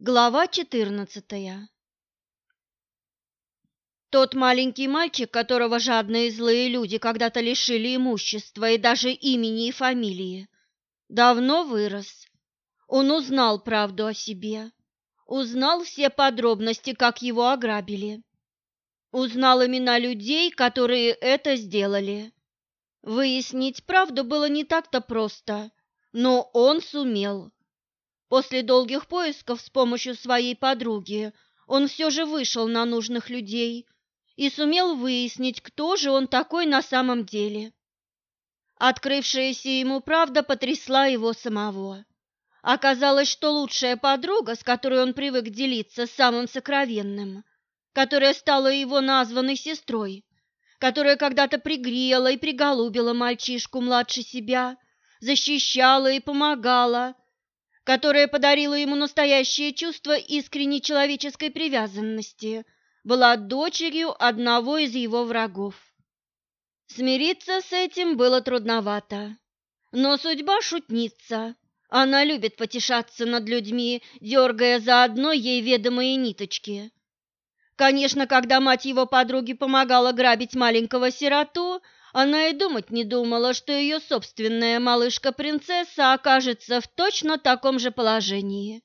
Глава четырнадцатая Тот маленький мальчик, которого жадные злые люди когда-то лишили имущества и даже имени и фамилии, давно вырос. Он узнал правду о себе, узнал все подробности, как его ограбили. Узнал имена людей, которые это сделали. Выяснить правду было не так-то просто, но он сумел. После долгих поисков с помощью своей подруги он все же вышел на нужных людей и сумел выяснить, кто же он такой на самом деле. Открывшаяся ему правда потрясла его самого. Оказалось, что лучшая подруга, с которой он привык делиться самым сокровенным, которая стала его названной сестрой, которая когда-то пригрела и приголубила мальчишку младше себя, защищала и помогала, которая подарила ему настоящее чувство искренней человеческой привязанности, была дочерью одного из его врагов. Смириться с этим было трудновато. Но судьба шутница. Она любит потешаться над людьми, дергая заодно ей ведомые ниточки. Конечно, когда мать его подруги помогала грабить маленького сироту, она и думать не думала, что ее собственная малышка-принцесса окажется в точно таком же положении.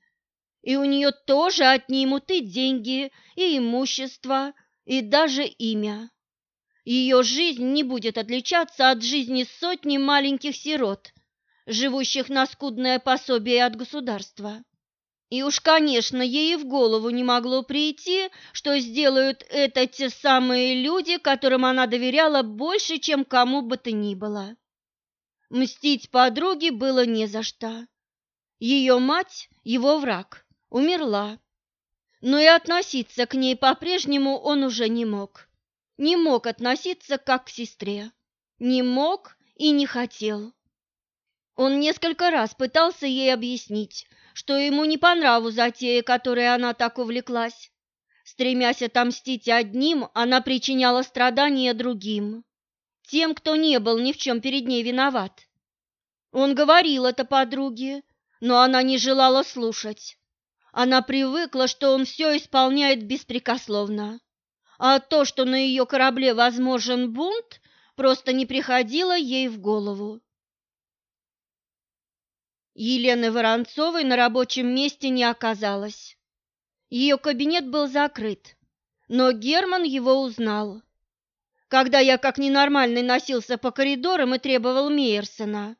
И у нее тоже отнимут и деньги, и имущество, и даже имя. Ее жизнь не будет отличаться от жизни сотни маленьких сирот, живущих на скудное пособие от государства. И уж, конечно, ей в голову не могло прийти, что сделают это те самые люди, которым она доверяла больше, чем кому бы то ни было. Мстить подруге было не за что. Ее мать, его враг, умерла. Но и относиться к ней по-прежнему он уже не мог. Не мог относиться как к сестре. Не мог и не хотел. Он несколько раз пытался ей объяснить, что ему не по нраву затея, которой она так увлеклась. Стремясь отомстить одним, она причиняла страдания другим, тем, кто не был ни в чем перед ней виноват. Он говорил это подруге, но она не желала слушать. Она привыкла, что он все исполняет беспрекословно, а то, что на ее корабле возможен бунт, просто не приходило ей в голову. Елены Воронцовой на рабочем месте не оказалось. Ее кабинет был закрыт, но Герман его узнал. Когда я как ненормальный носился по коридорам и требовал Мейерсона,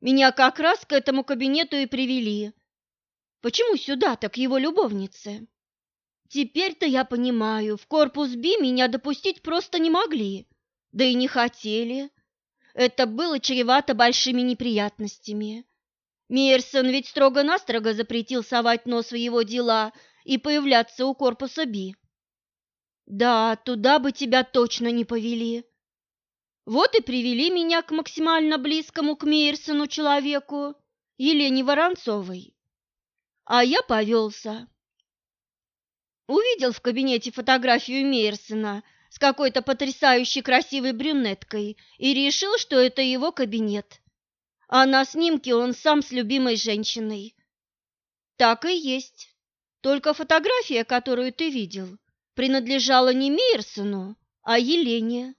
меня как раз к этому кабинету и привели. Почему сюда, так его любовнице? Теперь-то я понимаю, в корпус Би меня допустить просто не могли, да и не хотели. Это было чревато большими неприятностями. Мейерсон ведь строго-настрого запретил совать нос в его дела и появляться у корпуса Би. Да, туда бы тебя точно не повели. Вот и привели меня к максимально близкому к Мейерсону человеку, Елене Воронцовой. А я повелся. Увидел в кабинете фотографию Мейерсона с какой-то потрясающей красивой брюнеткой и решил, что это его кабинет а на снимке он сам с любимой женщиной. Так и есть. Только фотография, которую ты видел, принадлежала не Мейерсону, а Елене.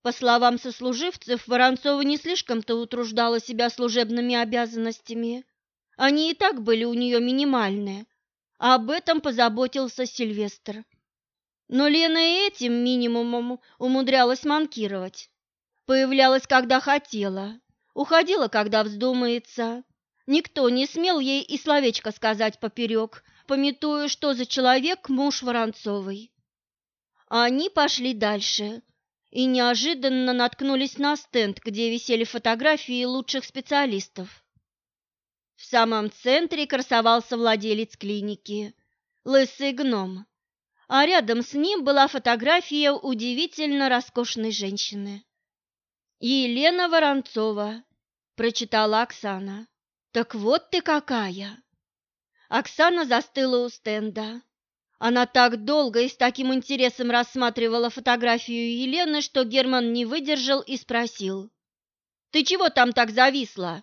По словам сослуживцев, Воронцова не слишком-то утруждала себя служебными обязанностями. Они и так были у нее минимальные, а об этом позаботился Сильвестр. Но Лена и этим минимумом умудрялась манкировать. Появлялась, когда хотела, Уходила, когда вздумается. Никто не смел ей и словечко сказать поперек, пометуя, что за человек муж Воронцовой. Они пошли дальше и неожиданно наткнулись на стенд, где висели фотографии лучших специалистов. В самом центре красовался владелец клиники, лысый гном, а рядом с ним была фотография удивительно роскошной женщины. «Елена Воронцова», – прочитала Оксана. «Так вот ты какая!» Оксана застыла у стенда. Она так долго и с таким интересом рассматривала фотографию Елены, что Герман не выдержал и спросил. «Ты чего там так зависла?»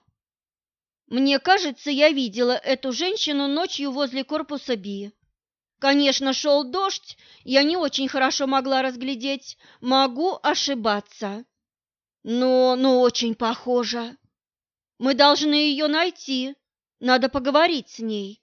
Мне кажется, я видела эту женщину ночью возле корпуса Би. Конечно, шел дождь, я не очень хорошо могла разглядеть, могу ошибаться. Но, но очень похоже. Мы должны ее найти, надо поговорить с ней.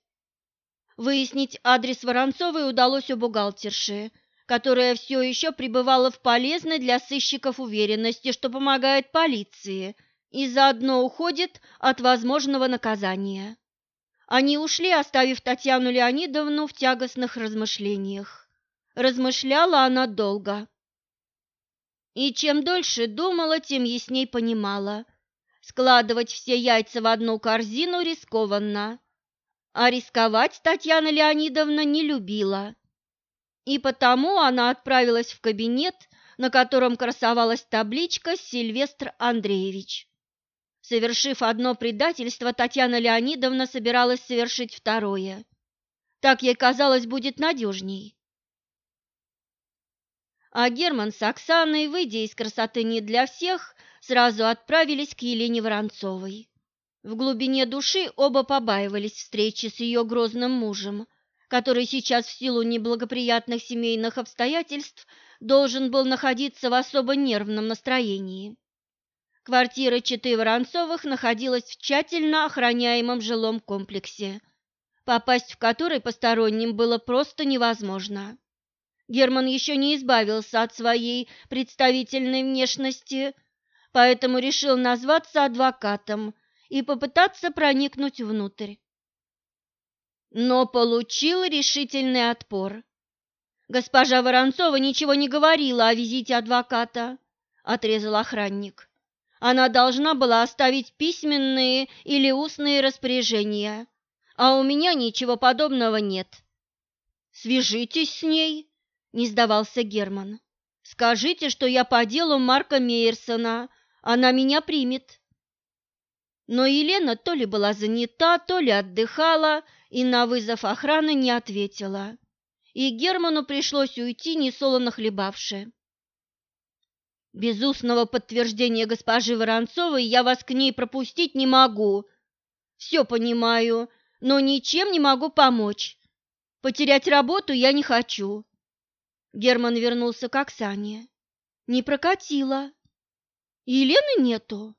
Выяснить адрес Воронцовой удалось у бухгалтерши, которая все еще пребывала в полезной для сыщиков уверенности, что помогает полиции и заодно уходит от возможного наказания. Они ушли, оставив Татьяну Леонидовну в тягостных размышлениях. Размышляла она долго. И чем дольше думала, тем ясней понимала. Складывать все яйца в одну корзину рискованно. А рисковать Татьяна Леонидовна не любила. И потому она отправилась в кабинет, на котором красовалась табличка «Сильвестр Андреевич». Совершив одно предательство, Татьяна Леонидовна собиралась совершить второе. Так ей казалось будет надежней. А Герман с Оксаной, выйдя из красоты не для всех, сразу отправились к Елене Воронцовой. В глубине души оба побаивались встречи с ее грозным мужем, который сейчас в силу неблагоприятных семейных обстоятельств должен был находиться в особо нервном настроении. Квартира Читы Воронцовых находилась в тщательно охраняемом жилом комплексе, попасть в который посторонним было просто невозможно. Герман еще не избавился от своей представительной внешности, поэтому решил назваться адвокатом и попытаться проникнуть внутрь. Но получил решительный отпор. Госпожа Воронцова ничего не говорила о визите адвоката, отрезал охранник. Она должна была оставить письменные или устные распоряжения, а у меня ничего подобного нет. Свяжитесь с ней, не сдавался Герман. Скажите, что я по делу Марка Мейерсона, она меня примет. Но Елена то ли была занята, то ли отдыхала и на вызов охраны не ответила. И Герману пришлось уйти, несолоно хлебавши. Без устного подтверждения госпожи Воронцовой я вас к ней пропустить не могу. Все понимаю, но ничем не могу помочь. Потерять работу я не хочу. Герман вернулся к Оксане. Не прокатило. Елены нету.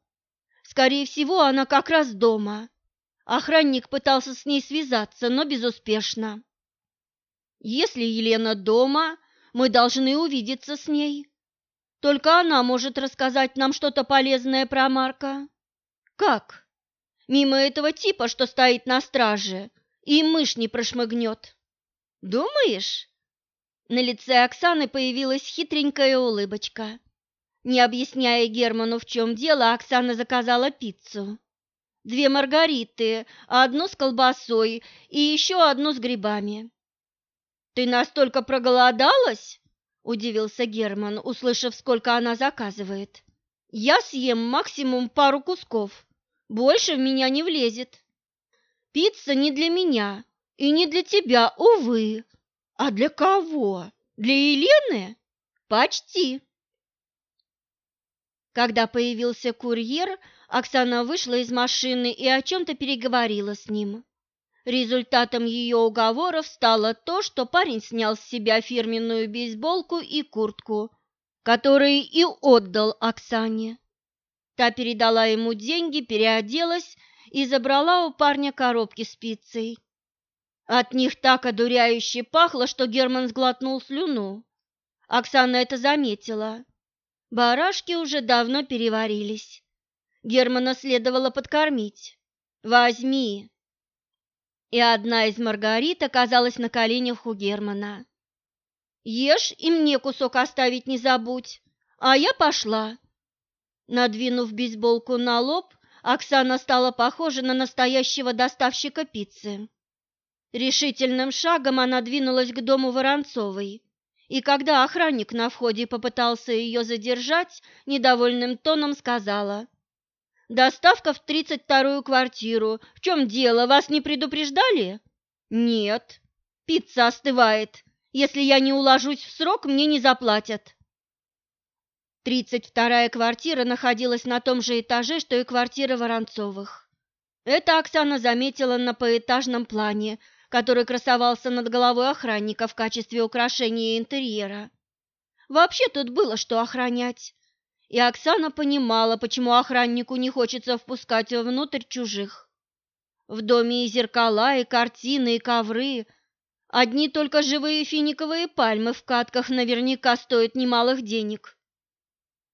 Скорее всего, она как раз дома. Охранник пытался с ней связаться, но безуспешно. Если Елена дома, мы должны увидеться с ней. Только она может рассказать нам что-то полезное про Марка. Как? Мимо этого типа, что стоит на страже, и мышь не прошмыгнет. Думаешь? На лице Оксаны появилась хитренькая улыбочка. Не объясняя Герману, в чем дело, Оксана заказала пиццу. Две маргариты, одну с колбасой и еще одну с грибами. «Ты настолько проголодалась?» удивился Герман, услышав, сколько она заказывает. Я съем максимум пару кусков. Больше в меня не влезет. Пицца не для меня и не для тебя, увы. А для кого? Для Елены? Почти. Когда появился курьер, Оксана вышла из машины и о чем-то переговорила с ним. Результатом ее уговоров стало то, что парень снял с себя фирменную бейсболку и куртку, которые и отдал Оксане. Та передала ему деньги, переоделась и забрала у парня коробки с пиццей. От них так одуряюще пахло, что Герман сглотнул слюну. Оксана это заметила. Барашки уже давно переварились. Германа следовало подкормить. «Возьми», и одна из маргарит оказалась на коленях у Германа. «Ешь и мне кусок оставить не забудь, а я пошла». Надвинув бейсболку на лоб, Оксана стала похожа на настоящего доставщика пиццы. Решительным шагом она двинулась к дому Воронцовой, и когда охранник на входе попытался ее задержать, недовольным тоном сказала Доставка в тридцать вторую квартиру. В чем дело, вас не предупреждали? Нет. Пицца остывает. Если я не уложусь в срок, мне не заплатят. Тридцать вторая квартира находилась на том же этаже, что и квартира Воронцовых. Это Оксана заметила на поэтажном плане, который красовался над головой охранника в качестве украшения интерьера. Вообще тут было что охранять. И Оксана понимала, почему охраннику не хочется впускать внутрь чужих. В доме и зеркала, и картины, и ковры. Одни только живые финиковые пальмы в катках наверняка стоят немалых денег.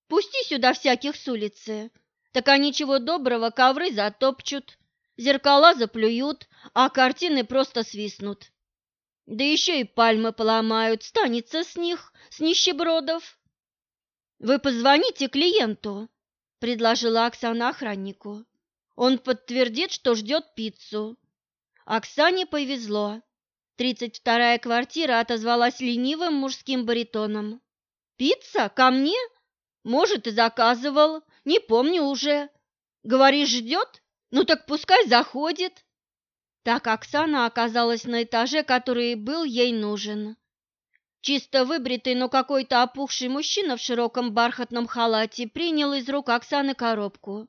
Пусти сюда всяких с улицы, так они чего доброго ковры затопчут, зеркала заплюют, а картины просто свистнут. Да еще и пальмы поломают, станется с них, с нищебродов. Вы позвоните клиенту, предложила Оксана охраннику. Он подтвердит, что ждет пиццу. Оксане повезло. Тридцать вторая квартира отозвалась ленивым мужским баритоном. «Пицца? Ко мне? Может, и заказывал. Не помню уже. Говоришь, ждет? Ну так пускай заходит. Так Оксана оказалась на этаже, который был ей нужен. Чисто выбритый, но какой-то опухший мужчина в широком бархатном халате принял из рук Оксаны коробку.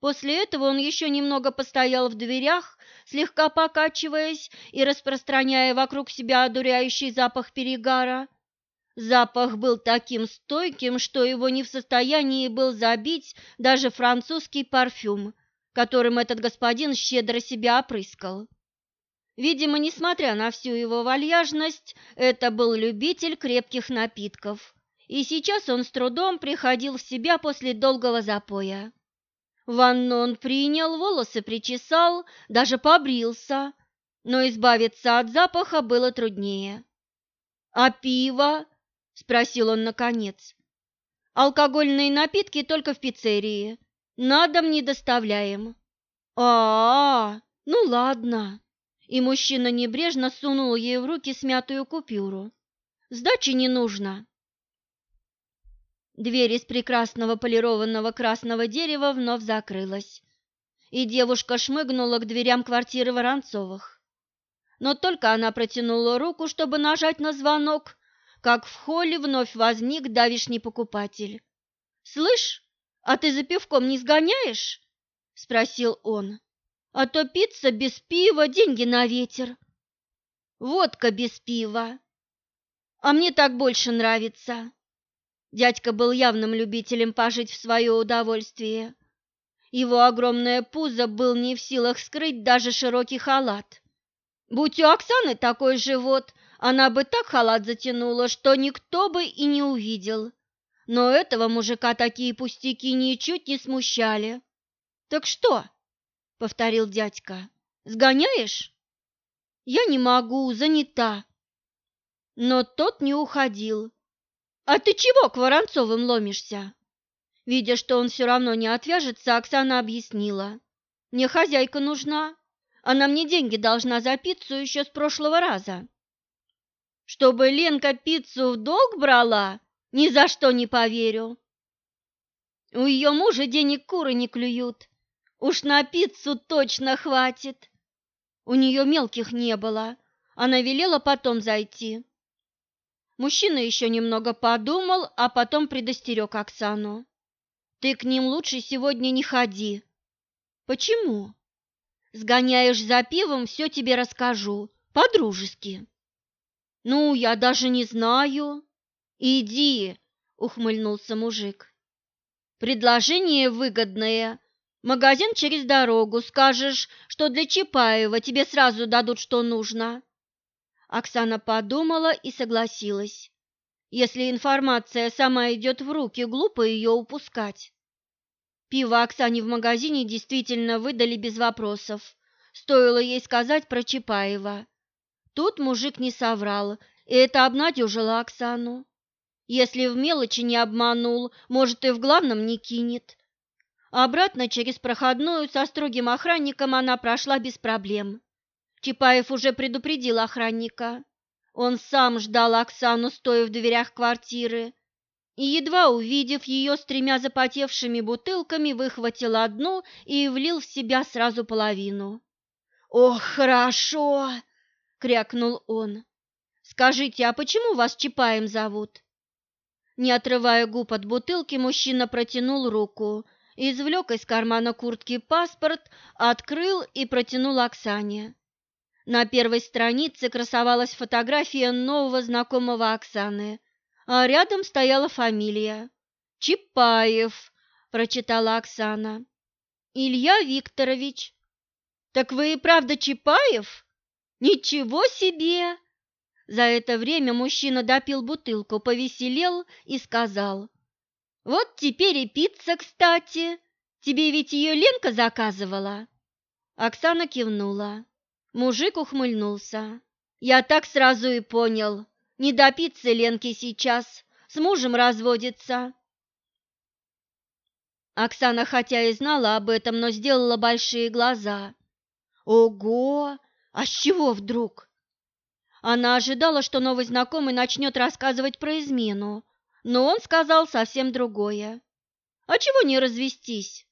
После этого он еще немного постоял в дверях, слегка покачиваясь и распространяя вокруг себя одуряющий запах перегара. Запах был таким стойким, что его не в состоянии был забить даже французский парфюм, которым этот господин щедро себя опрыскал. Видимо, несмотря на всю его вальяжность, это был любитель крепких напитков, и сейчас он с трудом приходил в себя после долгого запоя. Ванну он принял, волосы причесал, даже побрился, но избавиться от запаха было труднее. «А пиво?» – спросил он наконец. «Алкогольные напитки только в пиццерии», на дом не доставляем. А, -а, -а ну ладно. И мужчина небрежно сунул ей в руки смятую купюру. Сдачи не нужно. Дверь из прекрасного полированного красного дерева вновь закрылась, и девушка шмыгнула к дверям квартиры Воронцовых. Но только она протянула руку, чтобы нажать на звонок, как в холле вновь возник давишний покупатель. «Слышь, «А ты за пивком не сгоняешь?» – спросил он. «А то пицца без пива, деньги на ветер. Водка без пива. А мне так больше нравится». Дядька был явным любителем пожить в свое удовольствие. Его огромное пузо был не в силах скрыть даже широкий халат. Будь у Оксаны такой живот, она бы так халат затянула, что никто бы и не увидел. Но этого мужика такие пустяки ничуть не смущали. «Так что?» — повторил дядька. «Сгоняешь?» «Я не могу, занята». Но тот не уходил. «А ты чего к Воронцовым ломишься?» Видя, что он все равно не отвяжется, Оксана объяснила. «Мне хозяйка нужна. Она мне деньги должна за пиццу еще с прошлого раза». «Чтобы Ленка пиццу в долг брала?» Ни за что не поверю. У ее мужа денег куры не клюют. Уж на пиццу точно хватит. У нее мелких не было. Она велела потом зайти. Мужчина еще немного подумал, а потом предостерег Оксану. «Ты к ним лучше сегодня не ходи». «Почему?» «Сгоняешь за пивом, все тебе расскажу, по-дружески». «Ну, я даже не знаю». «Иди!» – ухмыльнулся мужик. «Предложение выгодное. Магазин через дорогу. Скажешь, что для Чапаева тебе сразу дадут, что нужно». Оксана подумала и согласилась. Если информация сама идет в руки, глупо ее упускать. Пиво Оксане в магазине действительно выдали без вопросов. Стоило ей сказать про Чапаева. Тут мужик не соврал, и это обнадежило Оксану. Если в мелочи не обманул, может, и в главном не кинет. Обратно через проходную со строгим охранником она прошла без проблем. Чапаев уже предупредил охранника. Он сам ждал Оксану, стоя в дверях квартиры, и, едва увидев ее с тремя запотевшими бутылками, выхватил одну и влил в себя сразу половину. «Ох, хорошо!» — крякнул он. «Скажите, а почему вас Чапаем зовут?» Не отрывая губ от бутылки, мужчина протянул руку, извлек из кармана куртки паспорт, открыл и протянул Оксане. На первой странице красовалась фотография нового знакомого Оксаны, а рядом стояла фамилия. «Чапаев», – прочитала Оксана. «Илья Викторович». «Так вы и правда Чапаев? Ничего себе!» За это время мужчина допил бутылку, повеселел и сказал. «Вот теперь и пицца, кстати. Тебе ведь ее Ленка заказывала?» Оксана кивнула. Мужик ухмыльнулся. Я так сразу и понял. Не до пиццы Ленки сейчас, с мужем разводится. Оксана хотя и знала об этом, но сделала большие глаза. Ого! А с чего вдруг? Она ожидала, что новый знакомый начнет рассказывать про измену, но он сказал совсем другое. А чего не развестись?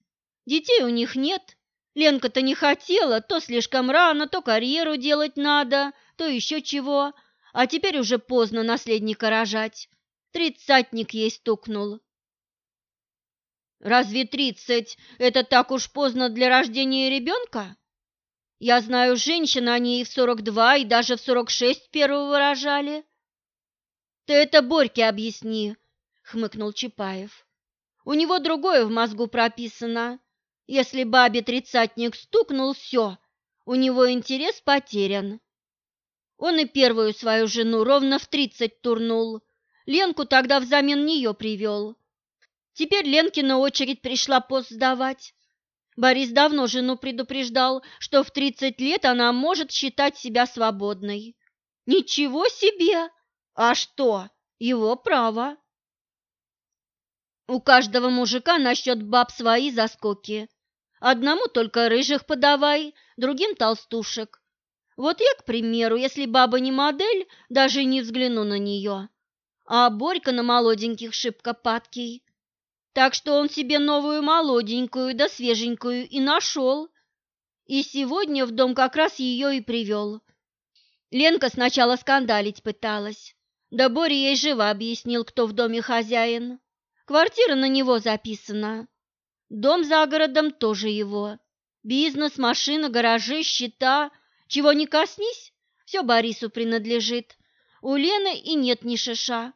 Детей у них нет, Ленка-то не хотела, то слишком рано, то карьеру делать надо, то еще чего. А теперь уже поздно наследника рожать. Тридцатник ей стукнул. Разве тридцать – это так уж поздно для рождения ребенка? Я знаю женщин, они и в сорок два, и даже в сорок шесть первого рожали. Ты это Борьке объясни, хмыкнул Чапаев. У него другое в мозгу прописано. Если бабе тридцатник стукнул, все, у него интерес потерян. Он и первую свою жену ровно в тридцать турнул. Ленку тогда взамен нее привел. Теперь Ленкина очередь пришла пост сдавать. Борис давно жену предупреждал, что в тридцать лет она может считать себя свободной. Ничего себе! А что? Его право. У каждого мужика насчет баб свои заскоки. Одному только рыжих подавай, другим толстушек. Вот я, к примеру, если баба не модель, даже не взгляну на нее. А Борька на молоденьких шибко падкий. Так что он себе новую молоденькую да свеженькую и нашел. И сегодня в дом как раз ее и привел. Ленка сначала скандалить пыталась. Да Боря ей живо объяснил, кто в доме хозяин. Квартира на него записана. Дом за городом тоже его. Бизнес, машина, гаражи, счета. Чего не коснись, все Борису принадлежит. У Лены и нет ни шиша.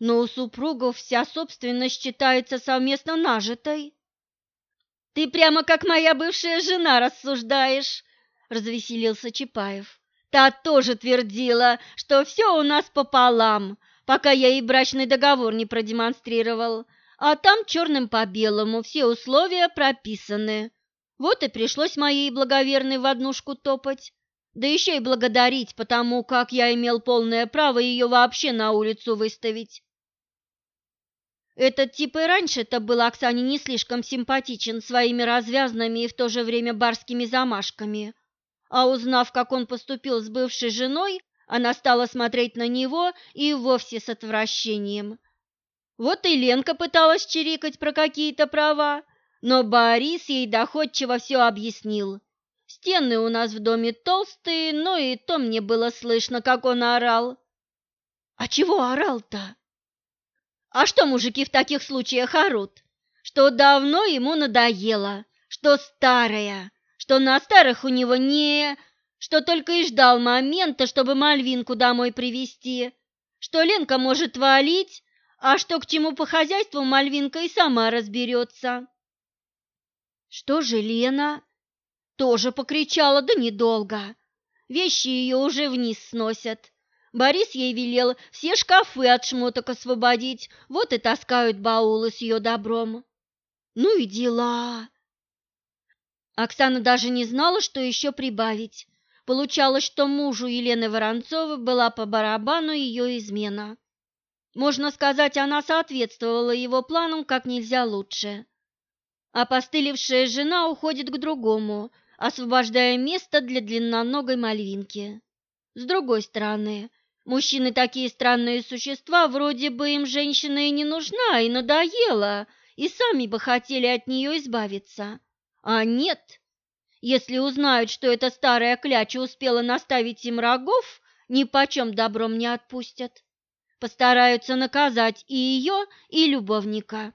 Но у супругов вся собственность считается совместно нажитой. «Ты прямо как моя бывшая жена рассуждаешь», – развеселился Чапаев. «Та тоже твердила, что все у нас пополам, пока я ей брачный договор не продемонстрировал а там черным по белому все условия прописаны. Вот и пришлось моей благоверной в однушку топать. Да еще и благодарить, потому как я имел полное право ее вообще на улицу выставить. Этот тип и раньше-то был Оксане не слишком симпатичен своими развязными и в то же время барскими замашками. А узнав, как он поступил с бывшей женой, она стала смотреть на него и вовсе с отвращением – вот и Ленка пыталась чирикать про какие-то права, но Борис ей доходчиво все объяснил. Стены у нас в доме толстые, но и то мне было слышно, как он орал. А чего орал-то? А что мужики в таких случаях орут? Что давно ему надоело, что старая, что на старых у него не... что только и ждал момента, чтобы Мальвинку домой привести, что Ленка может валить, а что к чему по хозяйству, Мальвинка и сама разберется. Что же Лена? Тоже покричала, да недолго. Вещи ее уже вниз сносят. Борис ей велел все шкафы от шмоток освободить, вот и таскают баулы с ее добром. Ну и дела. Оксана даже не знала, что еще прибавить. Получалось, что мужу Елены Воронцовой была по барабану ее измена. Можно сказать, она соответствовала его планам как нельзя лучше. А постылившая жена уходит к другому, освобождая место для длинноногой мальвинки. С другой стороны, мужчины такие странные существа, вроде бы им женщина и не нужна, и надоела, и сами бы хотели от нее избавиться. А нет, если узнают, что эта старая кляча успела наставить им рогов, ни почем добром не отпустят постараются наказать и ее, и любовника.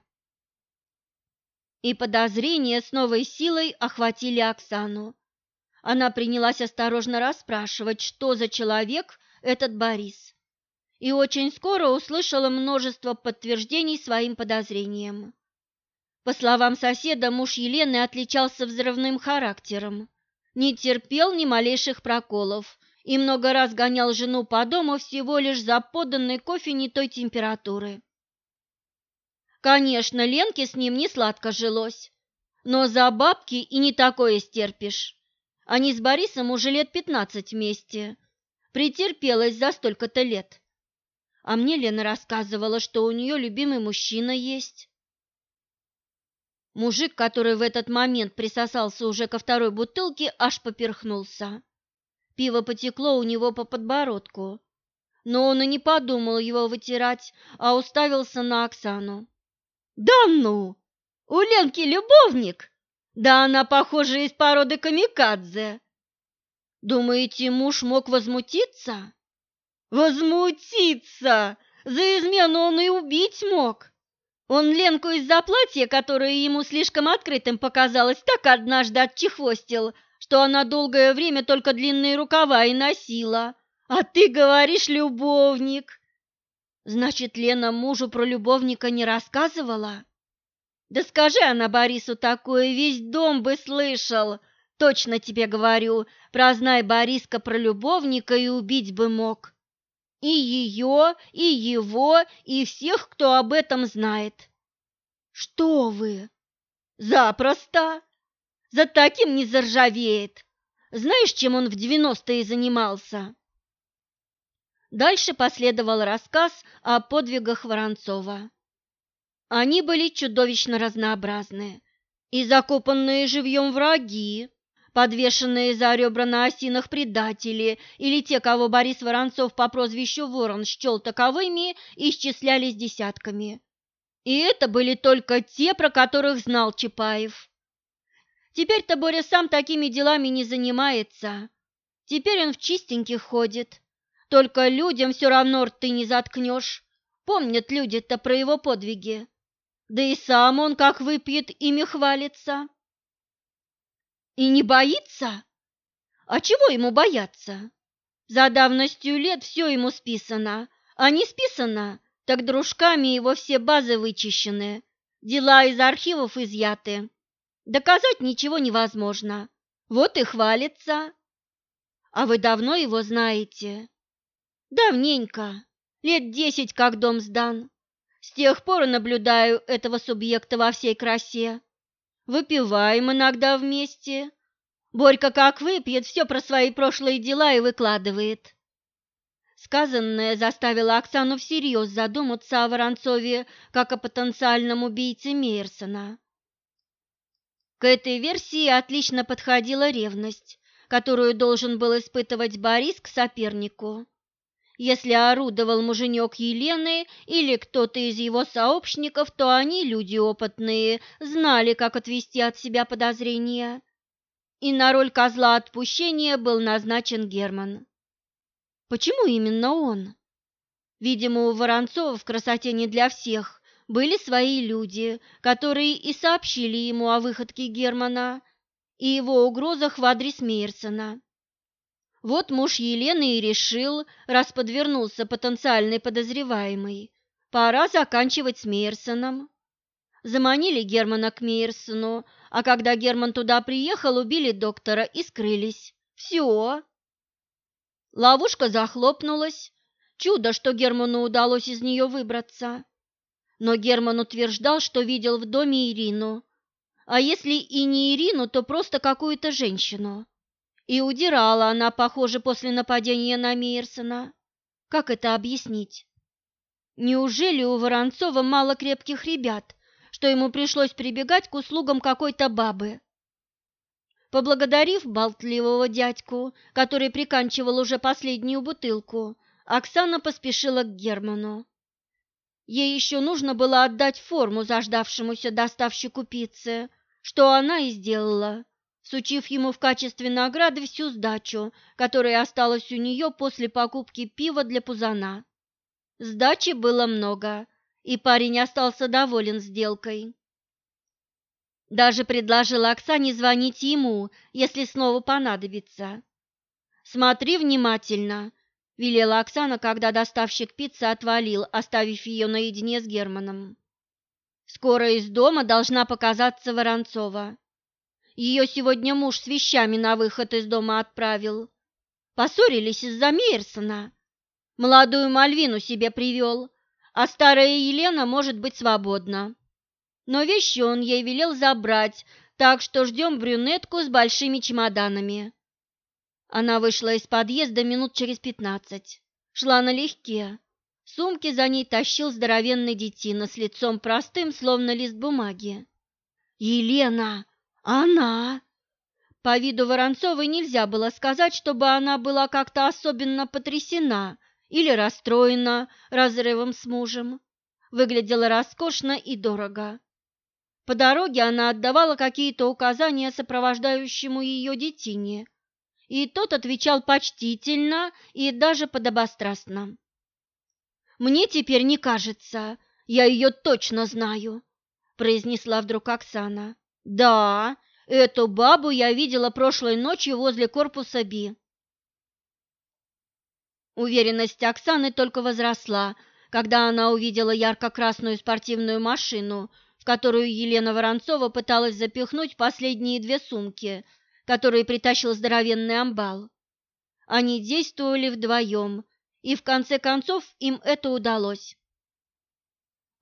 И подозрения с новой силой охватили Оксану. Она принялась осторожно расспрашивать, что за человек этот Борис. И очень скоро услышала множество подтверждений своим подозрениям. По словам соседа, муж Елены отличался взрывным характером, не терпел ни малейших проколов и много раз гонял жену по дому всего лишь за поданный кофе не той температуры. Конечно, Ленке с ним не сладко жилось, но за бабки и не такое стерпишь. Они с Борисом уже лет пятнадцать вместе. Претерпелась за столько-то лет. А мне Лена рассказывала, что у нее любимый мужчина есть. Мужик, который в этот момент присосался уже ко второй бутылке, аж поперхнулся. Пиво потекло у него по подбородку, но он и не подумал его вытирать, а уставился на Оксану. «Да ну! У Ленки любовник? Да она, похоже, из породы камикадзе!» «Думаете, муж мог возмутиться?» «Возмутиться! За измену он и убить мог!» Он Ленку из-за платья, которое ему слишком открытым показалось, так однажды отчехвостил, что она долгое время только длинные рукава и носила. А ты говоришь, любовник. Значит, Лена мужу про любовника не рассказывала? Да скажи она Борису такое, весь дом бы слышал. Точно тебе говорю, прознай Бориска про любовника и убить бы мог. И ее, и его, и всех, кто об этом знает. Что вы? Запросто. За таким не заржавеет. Знаешь, чем он в девяностые занимался? Дальше последовал рассказ о подвигах Воронцова. Они были чудовищно разнообразны. И закопанные живьем враги, подвешенные за ребра на осинах предатели или те, кого Борис Воронцов по прозвищу Ворон счел таковыми, исчислялись десятками. И это были только те, про которых знал Чапаев. Теперь-то Боря сам такими делами не занимается. Теперь он в чистеньких ходит. Только людям все равно рты не заткнешь. Помнят люди-то про его подвиги. Да и сам он, как выпьет, ими хвалится. И не боится? А чего ему бояться? За давностью лет все ему списано, а не списано, так дружками его все базы вычищены, дела из архивов изъяты. Доказать ничего невозможно. Вот и хвалится. А вы давно его знаете? Давненько, лет десять как дом сдан. С тех пор наблюдаю этого субъекта во всей красе. Выпиваем иногда вместе. Борька как выпьет, все про свои прошлые дела и выкладывает. Сказанное заставило Оксану всерьез задуматься о Воронцове как о потенциальном убийце Мейерсона. К этой версии отлично подходила ревность, которую должен был испытывать Борис к сопернику. Если орудовал муженек Елены или кто-то из его сообщников, то они, люди опытные, знали, как отвести от себя подозрения. И на роль козла отпущения был назначен Герман. Почему именно он? Видимо, у Воронцова в красоте не для всех были свои люди, которые и сообщили ему о выходке Германа и его угрозах в адрес Мейерсона. Вот муж Елены и решил, раз подвернулся потенциальный подозреваемый, пора заканчивать с Мейерсоном. Заманили Германа к Мейерсону, а когда Герман туда приехал, убили доктора и скрылись. Все. Ловушка захлопнулась. Чудо, что Герману удалось из нее выбраться. Но Герман утверждал, что видел в доме Ирину. А если и не Ирину, то просто какую-то женщину. И удирала она, похоже, после нападения на Мейерсона. Как это объяснить? Неужели у Воронцова мало крепких ребят, что ему пришлось прибегать к услугам какой-то бабы? Поблагодарив болтливого дядьку, который приканчивал уже последнюю бутылку, Оксана поспешила к Герману. Ей еще нужно было отдать форму заждавшемуся доставщику пиццы, что она и сделала сучив ему в качестве награды всю сдачу, которая осталась у нее после покупки пива для пузана. Сдачи было много, и парень остался доволен сделкой. Даже предложила Оксане звонить ему, если снова понадобится. «Смотри внимательно», – велела Оксана, когда доставщик пиццы отвалил, оставив ее наедине с Германом. «Скоро из дома должна показаться Воронцова. Ее сегодня муж с вещами на выход из дома отправил. Поссорились из-за Мейерсона. Молодую Мальвину себе привел, а старая Елена может быть свободна. Но вещи он ей велел забрать, так что ждем брюнетку с большими чемоданами. Она вышла из подъезда минут через пятнадцать. Шла налегке. Сумки за ней тащил здоровенный детина с лицом простым, словно лист бумаги. «Елена! Она!» По виду Воронцовой нельзя было сказать, чтобы она была как-то особенно потрясена или расстроена разрывом с мужем. Выглядела роскошно и дорого. По дороге она отдавала какие-то указания сопровождающему ее детине, и тот отвечал почтительно и даже подобострастно. «Мне теперь не кажется, я ее точно знаю», – произнесла вдруг Оксана. «Да, эту бабу я видела прошлой ночью возле корпуса Би. Уверенность Оксаны только возросла, когда она увидела ярко-красную спортивную машину, в которую Елена Воронцова пыталась запихнуть последние две сумки, которые притащил здоровенный амбал. Они действовали вдвоем, и в конце концов им это удалось.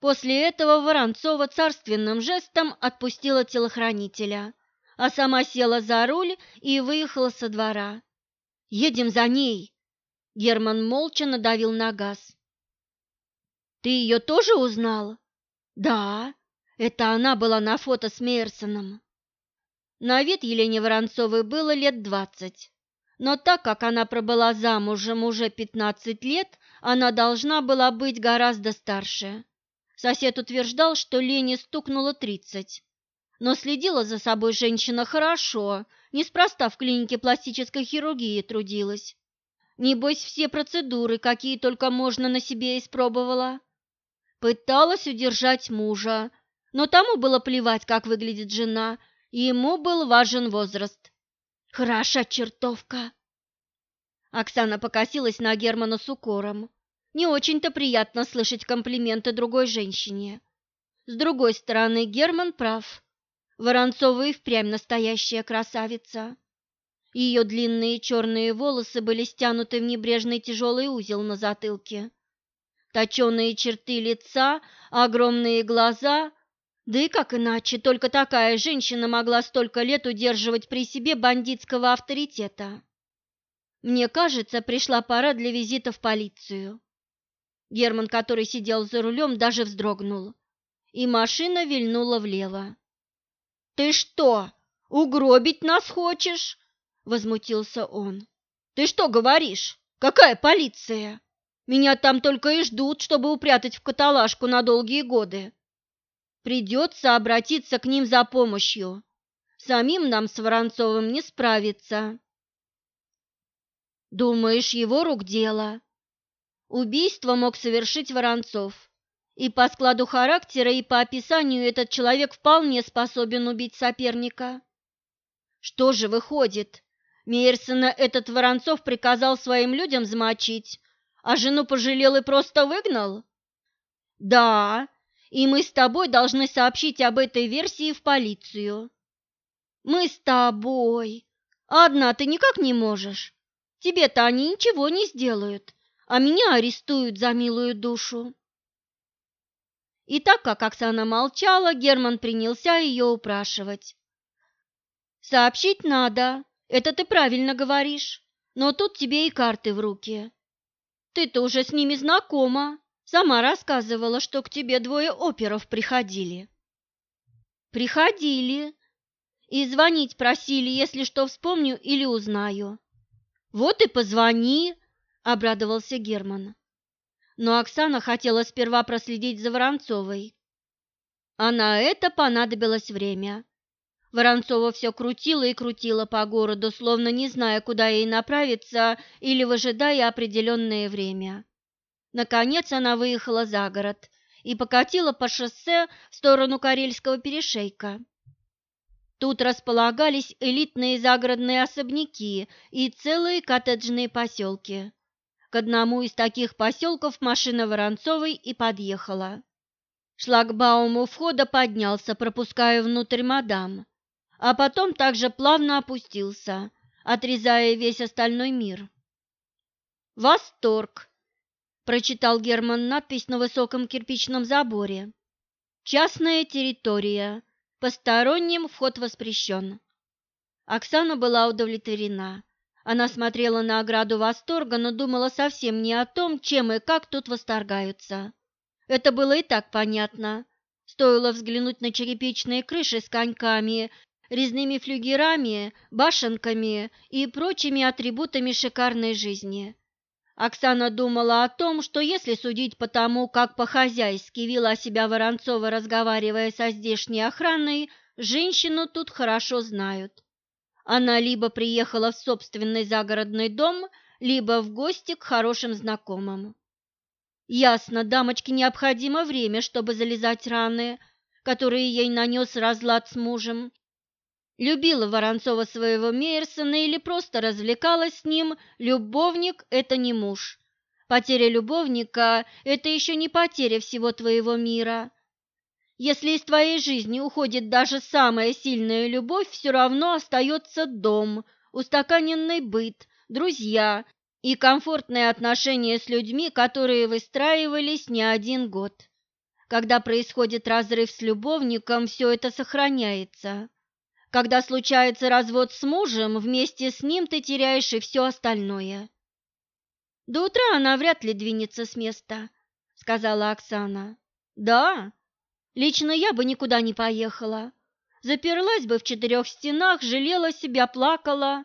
После этого Воронцова царственным жестом отпустила телохранителя, а сама села за руль и выехала со двора. «Едем за ней!» Герман молча надавил на газ. «Ты ее тоже узнал?» «Да, это она была на фото с Мейерсоном». На вид Елене Воронцовой было лет двадцать, но так как она пробыла замужем уже пятнадцать лет, она должна была быть гораздо старше. Сосед утверждал, что Лене стукнуло тридцать, но следила за собой женщина хорошо, неспроста в клинике пластической хирургии трудилась. Небось, все процедуры, какие только можно на себе испробовала. Пыталась удержать мужа, но тому было плевать, как выглядит жена, и ему был важен возраст. Хороша чертовка. Оксана покосилась на Германа с укором. Не очень-то приятно слышать комплименты другой женщине. С другой стороны, Герман прав. Воронцова и впрямь настоящая красавица. Ее длинные черные волосы были стянуты в небрежный тяжелый узел на затылке. Точеные черты лица, огромные глаза, да и как иначе, только такая женщина могла столько лет удерживать при себе бандитского авторитета. Мне кажется, пришла пора для визита в полицию. Герман, который сидел за рулем, даже вздрогнул, и машина вильнула влево. «Ты что, угробить нас хочешь?» возмутился он. Ты что говоришь? Какая полиция? Меня там только и ждут, чтобы упрятать в каталажку на долгие годы. Придется обратиться к ним за помощью. Самим нам с Воронцовым не справиться. Думаешь, его рук дело? Убийство мог совершить Воронцов. И по складу характера, и по описанию этот человек вполне способен убить соперника. Что же выходит? Мейерсона этот Воронцов приказал своим людям замочить, а жену пожалел и просто выгнал? Да, и мы с тобой должны сообщить об этой версии в полицию. Мы с тобой. Одна ты никак не можешь. Тебе-то они ничего не сделают, а меня арестуют за милую душу. И так как Оксана молчала, Герман принялся ее упрашивать. «Сообщить надо, это ты правильно говоришь, но тут тебе и карты в руки. Ты-то уже с ними знакома, сама рассказывала, что к тебе двое оперов приходили. Приходили. И звонить просили, если что вспомню или узнаю. Вот и позвони, обрадовался Герман. Но Оксана хотела сперва проследить за Воронцовой. А на это понадобилось время. Воронцова все крутила и крутила по городу, словно не зная, куда ей направиться или выжидая определенное время. Наконец она выехала за город и покатила по шоссе в сторону Карельского перешейка. Тут располагались элитные загородные особняки и целые коттеджные поселки. К одному из таких поселков машина Воронцовой и подъехала. Шлагбаум у входа поднялся, пропуская внутрь мадам, а потом также плавно опустился, отрезая весь остальной мир. «Восторг!» – прочитал Герман надпись на высоком кирпичном заборе. «Частная территория. Посторонним вход воспрещен». Оксана была удовлетворена. Она смотрела на ограду восторга, но думала совсем не о том, чем и как тут восторгаются. Это было и так понятно. Стоило взглянуть на черепичные крыши с коньками резными флюгерами, башенками и прочими атрибутами шикарной жизни. Оксана думала о том, что если судить по тому, как по-хозяйски вела себя Воронцова, разговаривая со здешней охраной, женщину тут хорошо знают. Она либо приехала в собственный загородный дом, либо в гости к хорошим знакомым. Ясно, дамочке необходимо время, чтобы залезать раны, которые ей нанес разлад с мужем, Любила Воронцова своего Мейерсона или просто развлекалась с ним, любовник – это не муж. Потеря любовника – это еще не потеря всего твоего мира. Если из твоей жизни уходит даже самая сильная любовь, все равно остается дом, устаканенный быт, друзья и комфортные отношения с людьми, которые выстраивались не один год. Когда происходит разрыв с любовником, все это сохраняется. Когда случается развод с мужем, вместе с ним ты теряешь и все остальное. До утра она вряд ли двинется с места, сказала Оксана. Да, лично я бы никуда не поехала. Заперлась бы в четырех стенах, жалела себя, плакала,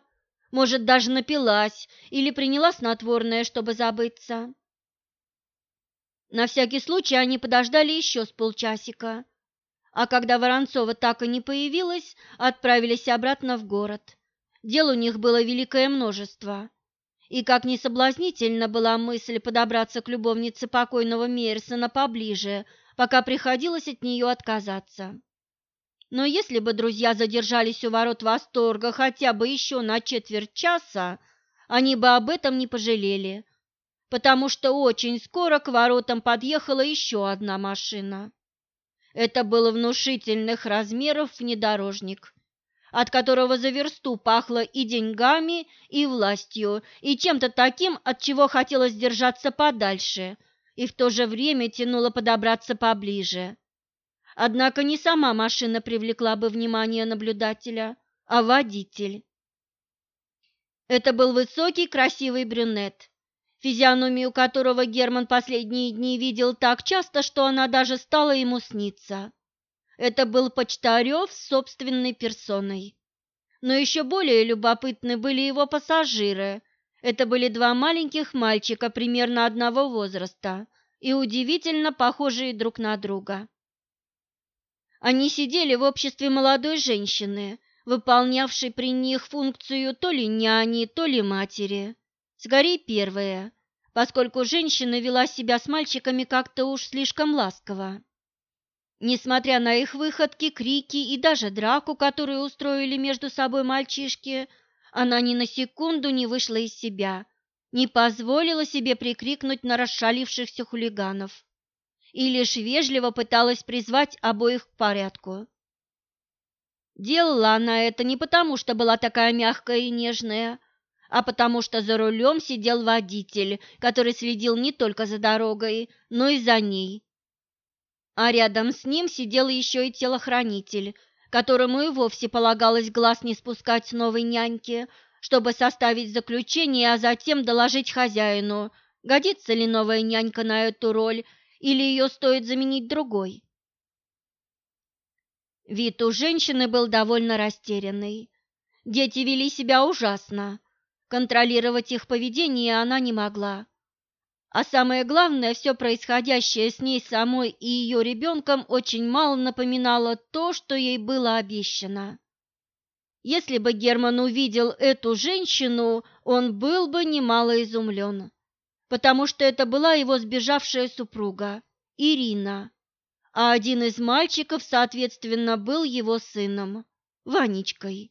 может, даже напилась или приняла снотворное, чтобы забыться. На всякий случай они подождали еще с полчасика а когда Воронцова так и не появилась, отправились обратно в город. Дел у них было великое множество. И как ни соблазнительна была мысль подобраться к любовнице покойного Мейерсона поближе, пока приходилось от нее отказаться. Но если бы друзья задержались у ворот восторга хотя бы еще на четверть часа, они бы об этом не пожалели, потому что очень скоро к воротам подъехала еще одна машина. Это был внушительных размеров внедорожник, от которого за версту пахло и деньгами, и властью, и чем-то таким, от чего хотелось держаться подальше, и в то же время тянуло подобраться поближе. Однако не сама машина привлекла бы внимание наблюдателя, а водитель. Это был высокий, красивый брюнет, физиономию которого Герман последние дни видел так часто, что она даже стала ему сниться. Это был Почтарев с собственной персоной. Но еще более любопытны были его пассажиры. Это были два маленьких мальчика примерно одного возраста и удивительно похожие друг на друга. Они сидели в обществе молодой женщины, выполнявшей при них функцию то ли няни, то ли матери. Скорее первое, поскольку женщина вела себя с мальчиками как-то уж слишком ласково. Несмотря на их выходки, крики и даже драку, которую устроили между собой мальчишки, она ни на секунду не вышла из себя, не позволила себе прикрикнуть на расшалившихся хулиганов и лишь вежливо пыталась призвать обоих к порядку. Делала она это не потому, что была такая мягкая и нежная, а потому что за рулем сидел водитель, который следил не только за дорогой, но и за ней. А рядом с ним сидел еще и телохранитель, которому и вовсе полагалось глаз не спускать с новой няньки, чтобы составить заключение, а затем доложить хозяину, годится ли новая нянька на эту роль или ее стоит заменить другой. Вид у женщины был довольно растерянный. Дети вели себя ужасно, Контролировать их поведение она не могла. А самое главное, все происходящее с ней самой и ее ребенком очень мало напоминало то, что ей было обещано. Если бы Герман увидел эту женщину, он был бы немало изумлен, потому что это была его сбежавшая супруга, Ирина, а один из мальчиков, соответственно, был его сыном. Ванечкой.